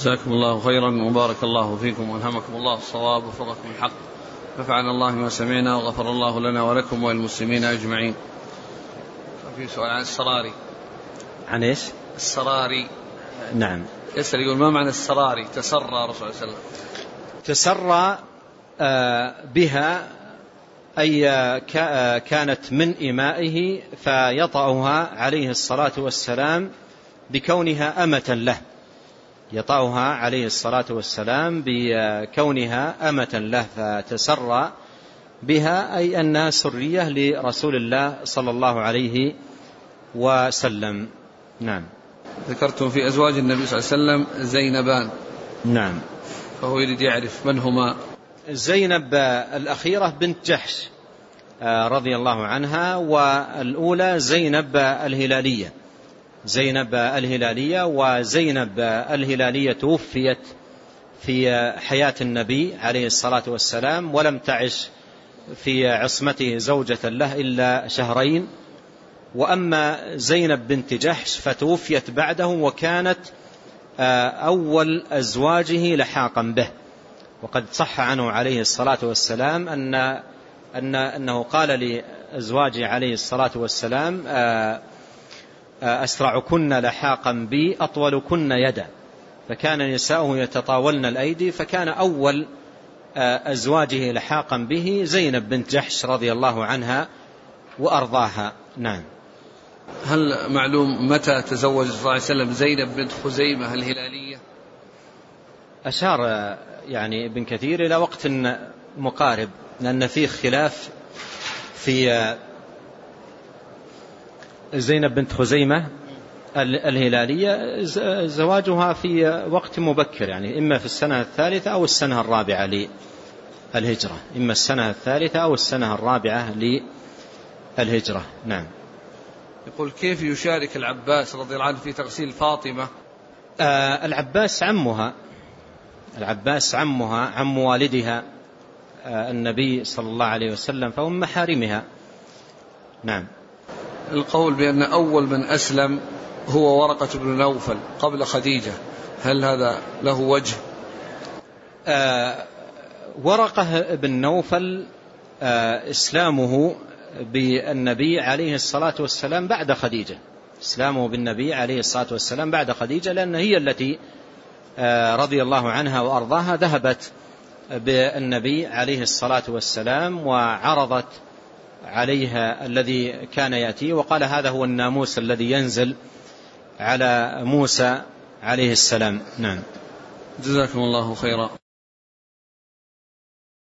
جزاكم الله خيرا وبارك الله فيكم وألهمكم الله الصواب وفقكم الحق نفعنا الله ما سمعنا وغفر الله لنا ولكم وللمسلمين أجمعين. في سؤال عن السراري. عن إيش؟ السراري. نعم. يسأل يقول ما معنى السراري؟ تسرى رسول الله صلى الله عليه وسلم. تسرى آه، بها أي آه، آه، كانت من إمائه فيطأها عليه الصلاة والسلام بكونها أمة له يطأها عليه الصلاة والسلام بكونها أمة له فتسرى بها أي أنها سرية لرسول الله صلى الله عليه وسلم. نعم. ذكرتم في أزواج النبي صلى الله عليه وسلم زينبان. نعم. فهو يريد يعرف من هما. زينب الأخيرة بنت جحش آه، رضي الله عنها والأولى زينب الهلالية. زينب الهلالية وزينب الهلالية توفيت في حياة النبي عليه الصلاة والسلام ولم تعش في عصمته زوجة له إلا شهرين. وأما زينب بنت جحش فتوفيت بعده وكانت آه، أول أزواجه لحاقا به. وقد صح عنه عليه الصلاة والسلام أن أن أنه قال لأزواجه عليه الصلاة والسلام آه، أسرعكن لحاقا بي أطولكن يدا. فكان نساؤه يتطاولن الأيدي فكان أول آه، أزواجه لحاقا به زينب بنت جحش رضي الله عنها وأرضاها. نعم. هل معلوم متى تزوج صلى الله عليه وسلم زينب بنت خزيمة الهلالية؟ أشار يعني ابن كثير إلى وقت مقارب لأن فيه خلاف في زينب بنت خزيمة الهلالية زواجها في وقت مبكر يعني إما في السنة الثالثة أو السنة الرابعة للهجرة. إما السنة الثالثة أو السنة الرابعة للهجرة. نعم. يقول كيف يشارك العباس رضي الله عنه في تغسيل فاطمة؟ آه العباس عمها العباس عمها عم والدها آه النبي صلى الله عليه وسلم فهو من محارمها نعم. القول بأن أول من أسلم هو ورقة بن نوفل قبل خديجة هل هذا له وجه؟ آه ورقة بن نوفل آه إسلامه بالنبي عليه الصلاة والسلام بعد خديجة. إسلامه بالنبي عليه الصلاة والسلام بعد خديجة لأن هي التي آه رضي الله عنها وأرضاها ذهبت بالنبي عليه الصلاة والسلام وعرضت عليها الذي كان يأتي وقال هذا هو الناموس الذي ينزل على موسى عليه السلام. نعم. جزاكم الله خيرا.